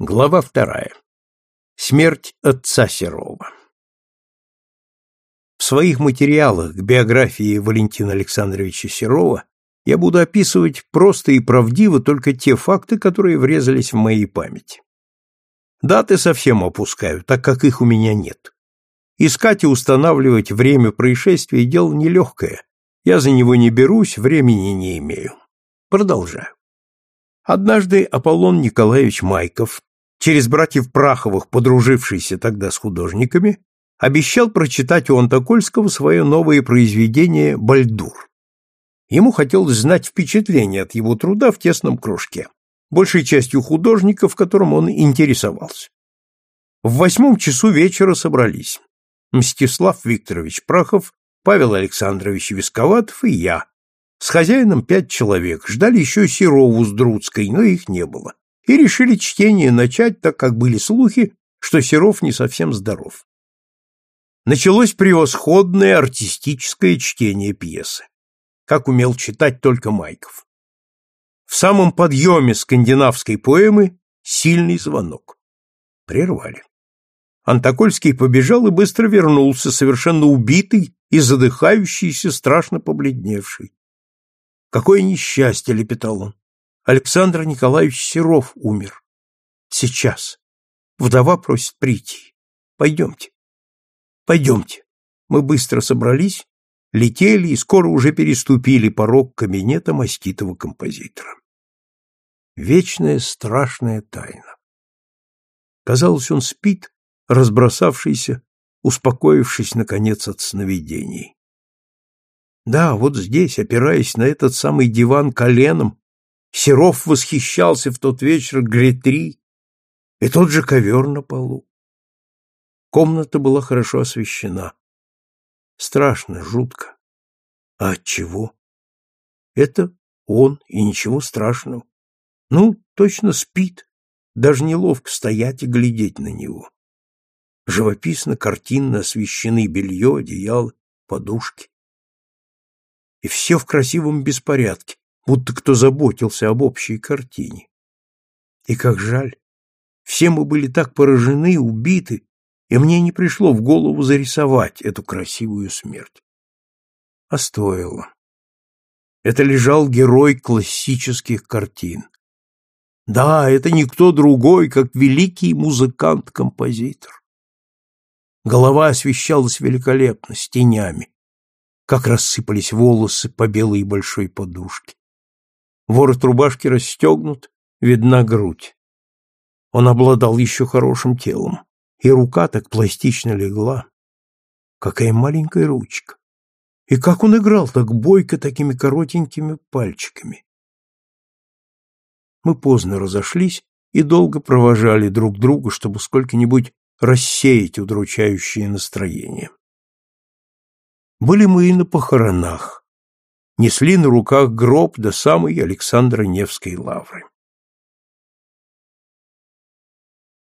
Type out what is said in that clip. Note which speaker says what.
Speaker 1: Глава вторая. Смерть отца Серова. В своих материалах к биографии Валентина Александровича Серова я буду описывать просто и правдиво только те факты, которые врезались в моей память. Даты совсем опускаю, так как их у меня нет. Искать и устанавливать время происшествия – дело нелегкое. Я за него не берусь, времени не имею. Продолжаю. Однажды Аполлон Николаевич Майков, через братьев Праховых, подружившийся тогда с художниками, обещал прочитать у Антокольского свое новое произведение «Бальдур». Ему хотелось знать впечатление от его труда в тесном кружке, большей частью художников, которым он интересовался. В восьмом часу вечера собрались Мстислав Викторович Прахов, Павел Александрович Висковатов и я. С хозяином пять человек, ждали еще Серову с Друцкой, но их не было и решили чтение начать, так как были слухи, что Серов не совсем здоров. Началось превосходное артистическое чтение пьесы, как умел читать только Майков. В самом подъеме скандинавской поэмы сильный звонок. Прервали. Антокольский побежал и быстро вернулся, совершенно убитый и задыхающийся, страшно побледневший. «Какое несчастье!» — лепетал он. Александр Николаевич Серов умер. Сейчас. Вдова просит прийти. Пойдемте. Пойдемте. Мы быстро собрались, летели и скоро уже переступили порог кабинета маститого композитора. Вечная страшная тайна. Казалось, он спит, разбросавшийся, успокоившись, наконец, от сновидений. Да, вот здесь, опираясь на этот самый диван коленом, Серов восхищался в тот вечер Гретри и тот же ковер на полу. Комната была хорошо освещена. Страшно, жутко. А от чего? Это он, и ничего страшного. Ну, точно спит. Даже неловко стоять и глядеть на него. Живописно, картинно освещены белье, одеяло, подушки. И все в красивом беспорядке, будто кто заботился об общей картине. И как жаль, все мы были так поражены, убиты, и мне не пришло в голову зарисовать эту красивую смерть. А стоило. Это лежал герой классических картин. Да, это никто другой, как великий музыкант-композитор. Голова освещалась великолепно, с тенями, как рассыпались волосы по белой большой подушке. Ворот рубашки расстегнут, видна грудь. Он обладал еще хорошим телом, и рука так пластично легла. Какая маленькая ручка! И как он играл так бойко такими коротенькими пальчиками! Мы поздно разошлись и долго провожали друг друга, чтобы сколько-нибудь рассеять удручающее настроение. Были мы и на похоронах, несли на руках гроб до самой Александра Невской лавры.